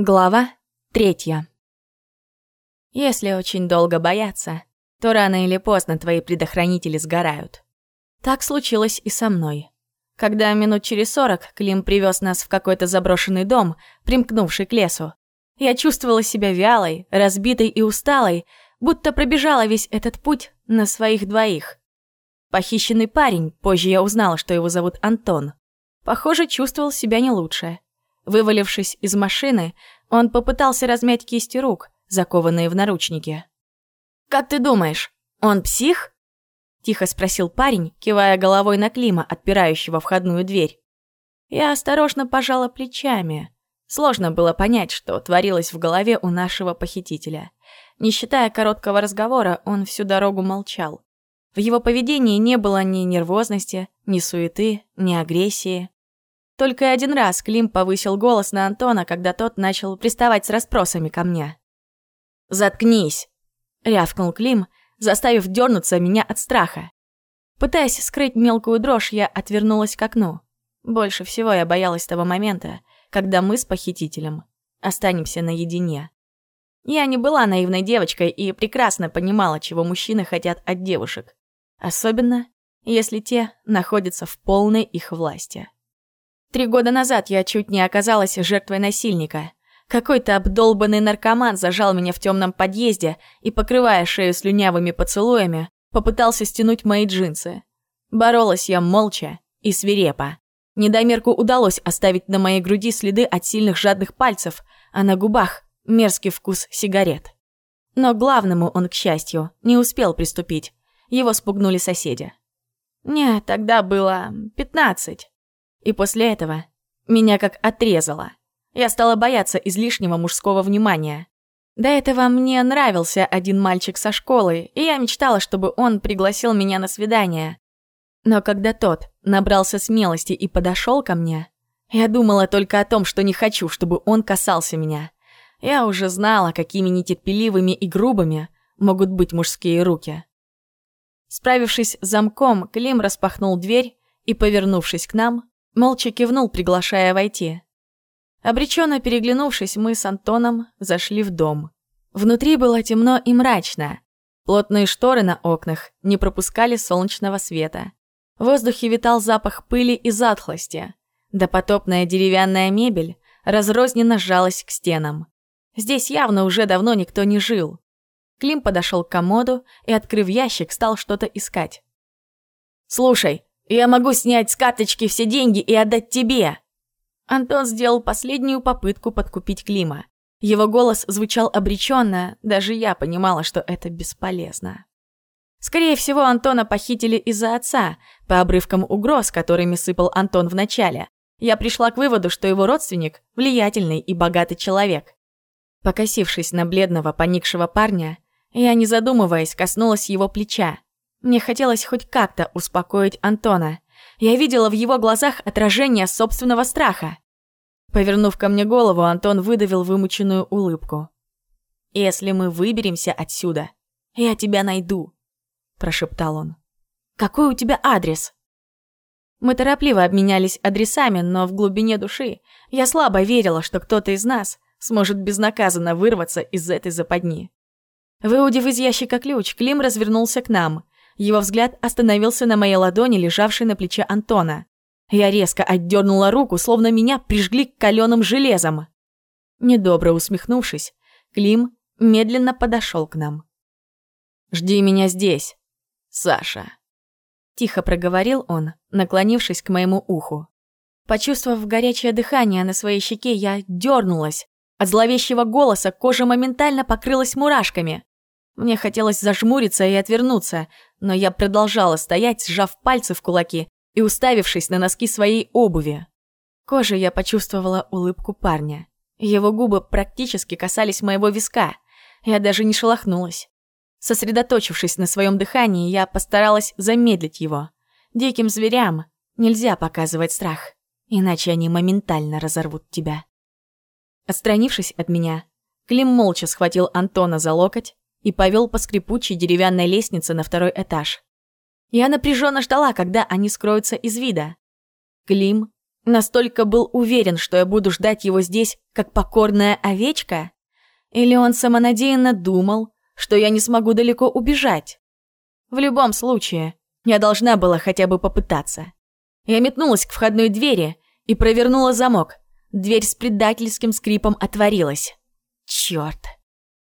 Глава третья. Если очень долго бояться, то рано или поздно твои предохранители сгорают. Так случилось и со мной. Когда минут через сорок Клим привез нас в какой-то заброшенный дом, примкнувший к лесу, я чувствовала себя вялой, разбитой и усталой, будто пробежала весь этот путь на своих двоих. Похищенный парень, позже я узнала, что его зовут Антон, похоже, чувствовал себя не лучше. Вывалившись из машины, он попытался размять кисти рук, закованные в наручники. «Как ты думаешь, он псих?» Тихо спросил парень, кивая головой на Клима, отпирающего входную дверь. Я осторожно пожала плечами. Сложно было понять, что творилось в голове у нашего похитителя. Не считая короткого разговора, он всю дорогу молчал. В его поведении не было ни нервозности, ни суеты, ни агрессии. Только один раз Клим повысил голос на Антона, когда тот начал приставать с расспросами ко мне. «Заткнись!» — рявкнул Клим, заставив дернуться меня от страха. Пытаясь скрыть мелкую дрожь, я отвернулась к окну. Больше всего я боялась того момента, когда мы с похитителем останемся наедине. Я не была наивной девочкой и прекрасно понимала, чего мужчины хотят от девушек. Особенно, если те находятся в полной их власти. Три года назад я чуть не оказалась жертвой насильника. Какой-то обдолбанный наркоман зажал меня в темном подъезде и, покрывая шею слюнявыми поцелуями, попытался стянуть мои джинсы. Боролась я молча и свирепо. Недомерку удалось оставить на моей груди следы от сильных жадных пальцев, а на губах мерзкий вкус сигарет. Но главному он, к счастью, не успел приступить. Его спугнули соседи. Мне тогда было пятнадцать. И после этого меня как отрезало. Я стала бояться излишнего мужского внимания. До этого мне нравился один мальчик со школы, и я мечтала, чтобы он пригласил меня на свидание. Но когда тот набрался смелости и подошел ко мне, я думала только о том, что не хочу, чтобы он касался меня. Я уже знала, какими нетерпеливыми и грубыми могут быть мужские руки. Справившись с замком, Клим распахнул дверь и, повернувшись к нам, Молча кивнул, приглашая войти. Обреченно переглянувшись, мы с Антоном зашли в дом. Внутри было темно и мрачно. Плотные шторы на окнах не пропускали солнечного света. В воздухе витал запах пыли и затхлости. Допотопная деревянная мебель разрозненно сжалась к стенам. Здесь явно уже давно никто не жил. Клим подошел к комоду и, открыв ящик, стал что-то искать. «Слушай, я могу снять с карточки все деньги и отдать тебе!» Антон сделал последнюю попытку подкупить Клима. Его голос звучал обреченно, даже я понимала, что это бесполезно. Скорее всего, Антона похитили из-за отца, по обрывкам угроз, которыми сыпал Антон в начале. Я пришла к выводу, что его родственник – влиятельный и богатый человек. Покосившись на бледного, поникшего парня, я, не задумываясь, коснулась его плеча. Мне хотелось хоть как-то успокоить Антона. Я видела в его глазах отражение собственного страха. Повернув ко мне голову, Антон выдавил вымученную улыбку. «Если мы выберемся отсюда, я тебя найду», – прошептал он. «Какой у тебя адрес?» Мы торопливо обменялись адресами, но в глубине души я слабо верила, что кто-то из нас сможет безнаказанно вырваться из этой западни. Выудив из ящика ключ, Клим развернулся к нам. Его взгляд остановился на моей ладони, лежавшей на плече Антона. Я резко отдернула руку, словно меня прижгли к каленым железом. Недобро усмехнувшись, Клим медленно подошел к нам. «Жди меня здесь, Саша», – тихо проговорил он, наклонившись к моему уху. Почувствовав горячее дыхание на своей щеке, я дернулась. От зловещего голоса кожа моментально покрылась мурашками. Мне хотелось зажмуриться и отвернуться, но я продолжала стоять, сжав пальцы в кулаки и уставившись на носки своей обуви. Кожей я почувствовала улыбку парня. Его губы практически касались моего виска. Я даже не шелохнулась. Сосредоточившись на своем дыхании, я постаралась замедлить его. Диким зверям нельзя показывать страх, иначе они моментально разорвут тебя. Отстранившись от меня, Клим молча схватил Антона за локоть и повел по скрипучей деревянной лестнице на второй этаж. Я напряженно ждала, когда они скроются из вида. Клим Настолько был уверен, что я буду ждать его здесь, как покорная овечка? Или он самонадеянно думал, что я не смогу далеко убежать? В любом случае, я должна была хотя бы попытаться. Я метнулась к входной двери и провернула замок. Дверь с предательским скрипом отворилась. Чёрт.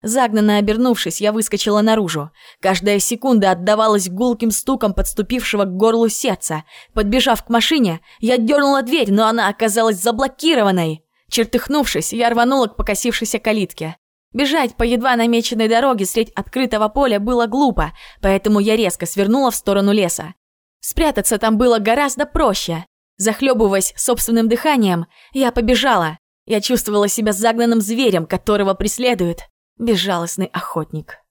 Загнанно обернувшись, я выскочила наружу. Каждая секунда отдавалась гулким стуком подступившего к горлу сердца. Подбежав к машине, я дернула дверь, но она оказалась заблокированной. Чертыхнувшись, я рванула к покосившейся калитке. Бежать по едва намеченной дороге средь открытого поля было глупо, поэтому я резко свернула в сторону леса. Спрятаться там было гораздо проще. Захлебываясь собственным дыханием, я побежала. Я чувствовала себя загнанным зверем, которого преследует безжалостный охотник.